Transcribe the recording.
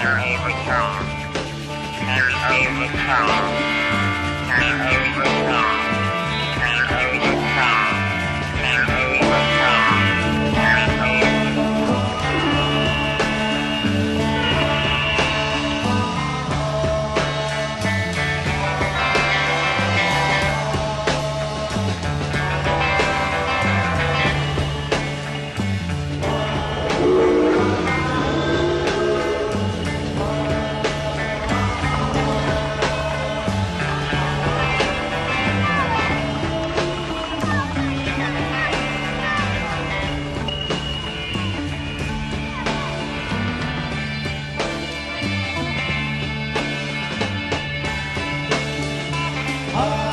you overcome. You overcome. You overcome. Ah.